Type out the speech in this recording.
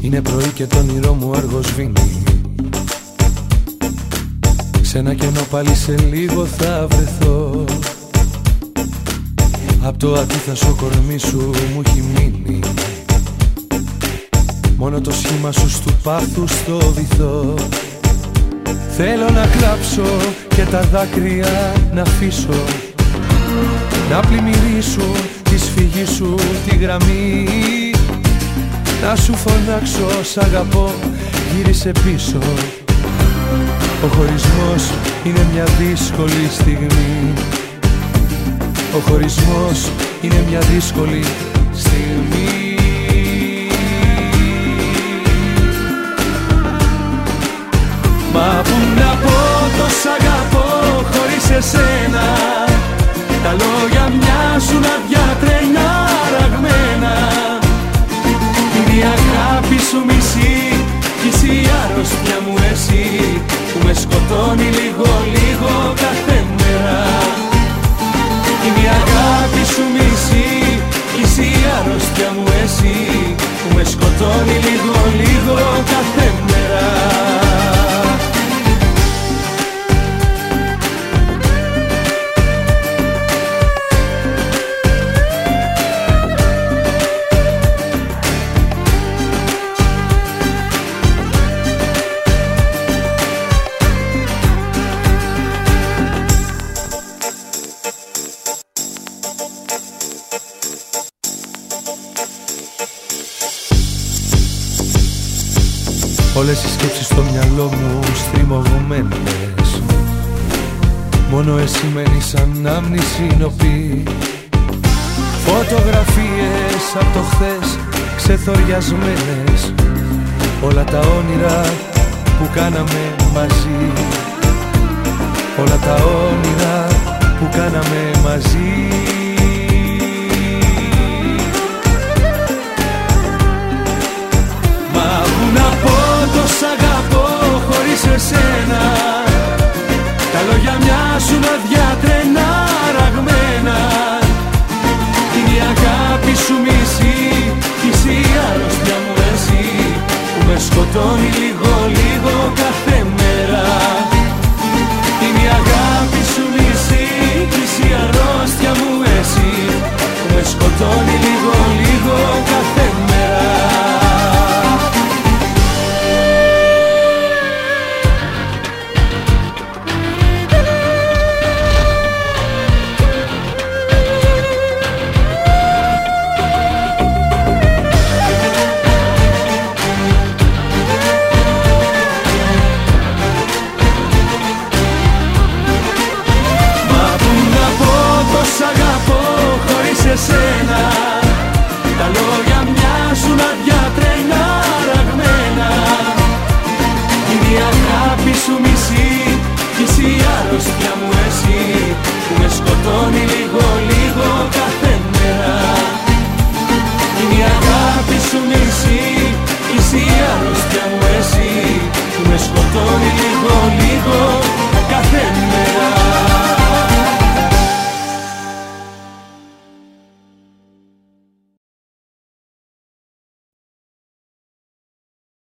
Είναι πρωί και το όνειρό μου αργοσβήνει Σε ένα κενό πάλι σε λίγο θα βρεθώ. Απ' το αντίθασο κορμί σου μου έχει μείνει. Μόνο το σχήμα σου στου πάθους στο βυθό Θέλω να κλάψω και τα δάκρυα να αφήσω. Να πλημμυρίσω τη σφυγή σου τη γραμμή. Να σου φωνάξω σ' αγαπώ γύρισε πίσω. Ο χωρισμός είναι μια δύσκολη στιγμή. Ο χωρισμός είναι μια δύσκολη στιγμή Μα που να πω το σ' αγαπώ χωρίς εσένα. Τα λόγια μοιάζουν αδιάτρενα ραγμένα. Είναι η αγάπη σου μισή κι εσύ η αρρώστια μου εσύ Που με σκοτώνει λίγο λίγο Όλες οι σκέψεις στο μυαλό μου στριμωγμένες. Μόνο εσύ μένεις σαν άμνη σύνοπη Φωτογραφίες από το χθες ξεθοριασμένες. Όλα τα όνειρα που κάναμε μαζί. Όλα τα όνειρα που κάναμε μαζί εσένα. Τα λόγια μοιάζουν αδιάτρενα ραγμένα. Είναι η αγάπη σου μισή κι εσύ η αρρώστια μου εσύ Που με σκοτώνει λίγο λίγο